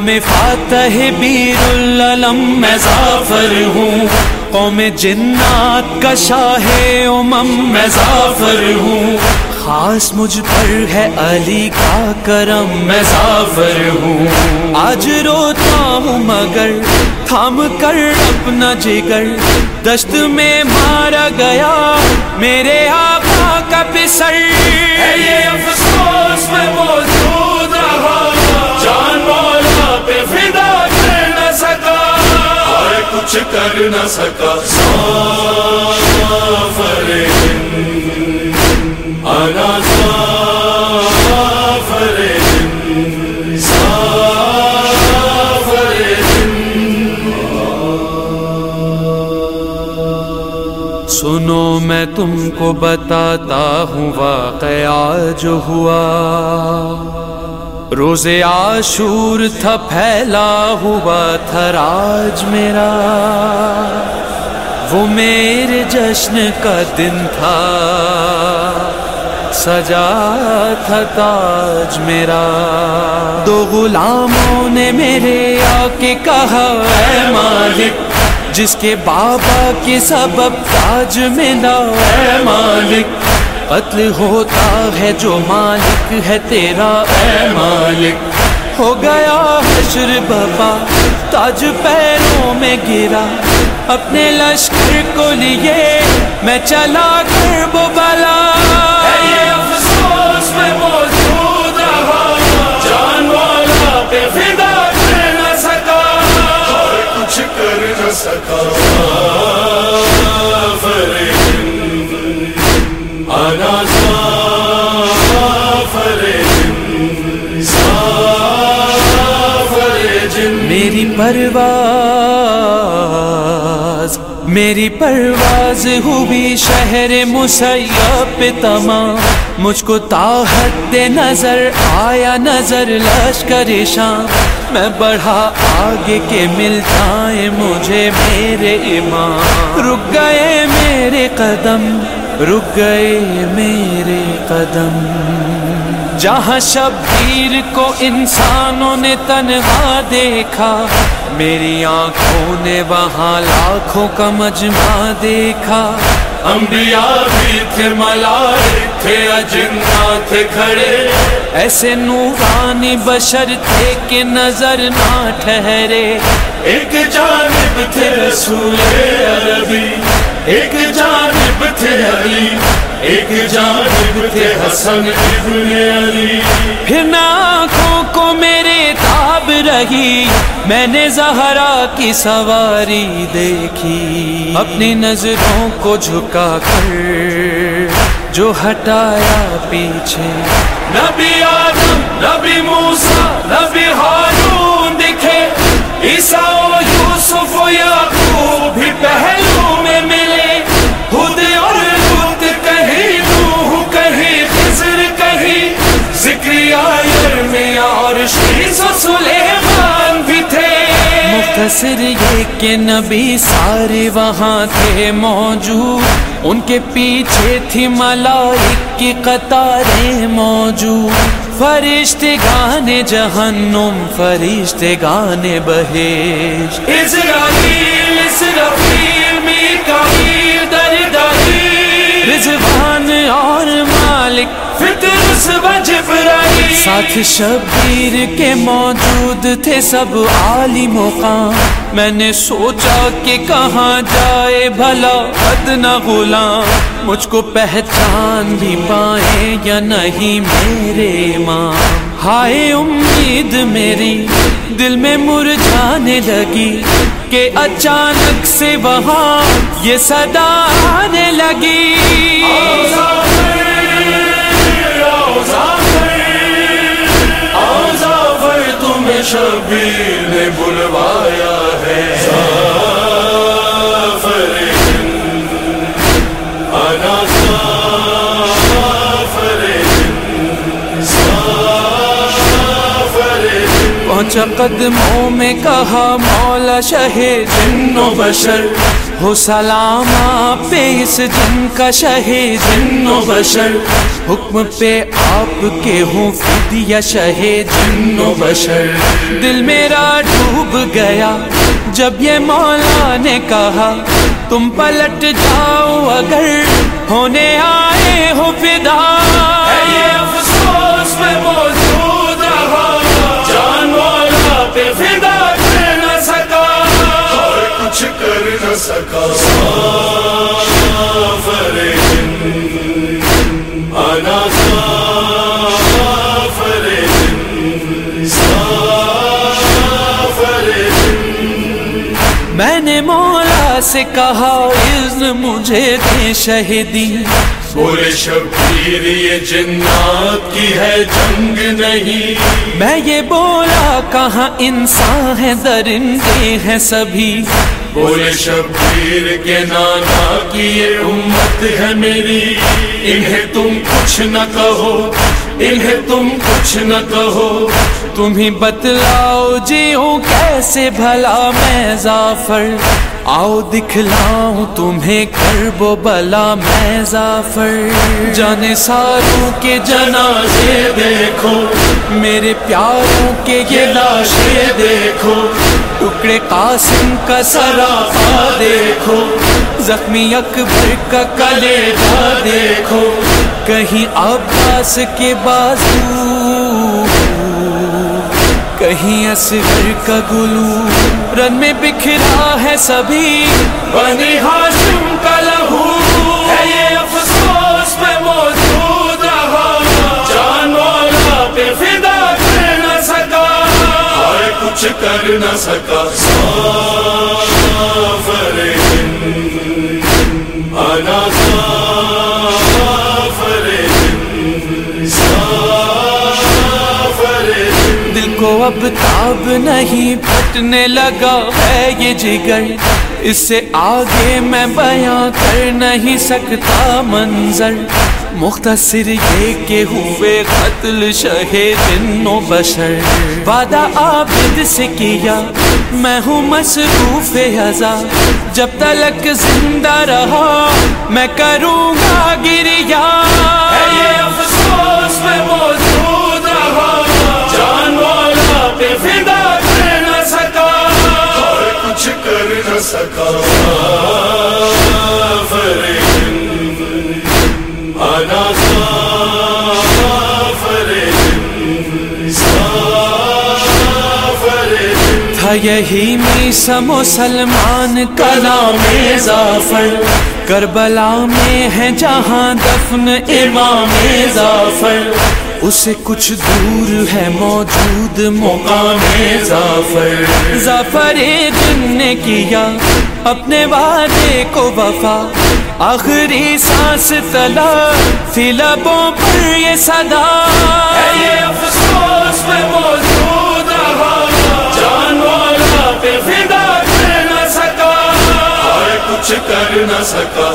غلام فاتح بیر العلم میں ظافر ہوں۔ قوم جنات کا شاہ امم، میں ظافر ہوں۔ خاص مجھ پر ہے علی کا کرم، میں ظافر ہوں۔ آج روتا ہوں مگر، تھام کر اپنا جگر۔ دشت میں مارا گیا، میرے آقا کا پسر۔ ہے یہ افسوس، میں موجود کچھ کر نہ سکا سافر انا سافر سافر سنو، میں تم کو بتاتا ہوں، واقعہ جو ہوا۔ روز عاشور تھا، پھیلا ہوا تھا راج میرا۔ وہ میرے جشن کا دن تھا۔ سجا تھا تاج میرا۔ دو غلاموں نے میرے آ کے کہا، اے مالک، جس کے بابا کے سبب تاج ملا اے مالک قتل ہوتا ہے جو مالک ہے تیرا، اے مالک۔ ہو گیا حشر بابا، تاج پیروں میں گرا۔ اپنے لشکر کو لیے میں چلا کر بابا انا سافر جن سافر جن میری پرواز میری پرواز ہوئی شہر مسیب پہ تمام۔ مجھ کو تاحت نظر، آیا نظر لشکر شام۔ میں بڑھا آگے کے مل جائیں مجھے میرے امام۔ رک گئے میرے قدم۔ رک گئے میرے قدم۔ جہاں شبیر کو انسانوں نے تنہا دیکھا، میری آنکھوں نے وہاں لاکھوں کا مجمع دیکھا۔ انبیاء بھی تھے ملائک تھے، اجنہ تھے کھڑے۔ ایسے نورانی بشر تھے کہ نظر نہ ٹھہرے۔ ایک جانب تھے رسول عربی ایک جانب تھے علی ایک جانب تھے حسن ابن علی۔ پھر آنکھوں کو میرے تاب رہی میں نے زہرا کی سواری دیکھی۔ اپنی نظروں کو جھکا کر جو ہٹایا پیچھے۔ نبی آدم نبی موسیٰ نبی ہارون دکھے عیسیٰ سلیمان بھی تھے۔ مختصر یہ کہ نبی سارے وہاں تھے موجود۔ ان کے پیچھے تھی ملائک کی قطاریں موجود۔ فرشتے گانے جہنم فرشتے گانے بہیش اسرائیل اسرافیل میکائیل دردائیل رضوان ساتھ شبیر کے موجود تھے سب عالی مقام۔ میں نے سوچا کہ کہاں جائے بھلا ادنا غلام۔ مجھ کو پہچان بھی پائے یا نہیں میرے ماں ہائے امید میری دل میں مرجھانے لگی کہ اچانک سے وہاں یہ صدا آنے لگی۔ شبیر نے بلوایا پہنچا قدموں میں کہا، مولا شہ جن و بشر۔ ہو سلام پہ اس جن کا شہ جن و بشر۔ حکم پہ آپ کے ہوں فدیہ شہ جن و بشر۔ دل میرا ڈوب گیا جب یہ مولا نے کہا، تم پلٹ جاؤ اگر ہونے آئے ہو فدا۔ مولا سے کہا اذن مجھے دے شہدی بولے شبیر یہ جنات کی ہے جنگ نہیں۔ میں یہ بولا کہاں انسان ہے درندے ہیں سبھی۔ بولے شبیر کے نانا کی یہ امت ہے میری۔ انہیں تم کچھ نہ کہو۔ انہیں تم کچھ نہ کہو۔ تمہیں بتلاؤ جیوں کیسے بھلا میں زافر آؤ دکھلاؤں تمہیں کرب و بلا میں زافر جانے ساروں کے جنازے دیکھو، میرے پیاروں کے یہ لاشیں دیکھو۔ ٹکڑے قاسم کا سرافا دیکھو، زخمی اکبر کا کلیجہ دیکھو۔ کہیں عباس کے بازو کہیں اصغر کا گلو رن میں بکھرا ہے سبھی بنی ہاشم کا لہو ہے یہ افسوس میں موجود رہا جان پہ فدا کر نہ سکا اور کچھ کر نہ سکا کو اب تاب نہیں، پھٹنے لگا ہے یہ جگر۔ اس سے آگے میں بیاں کر نہیں سکتا منظر۔ مختصر یہ کہ ہوئے قتل شہ جن و بشر۔ وعدہ عابد سے کیا، میں ہوں مصروف ازا جب تلک زندہ رہا، میں کروں گا گریا یہی میسا مسلمان کلام ظافر کربلا میں ہے جہاں دفن امام ظافر اسے کچھ دور ہے موجود مقام ظافر. ظفر دن نے کیا اپنے وعدے کو وفا. آخری سانس تلا فی لبوں پر یہ صدا. یہ افسوس میں موجود رہا جان والا پہ فدا کر نہ سکا. اور کچھ کر نہ سکا.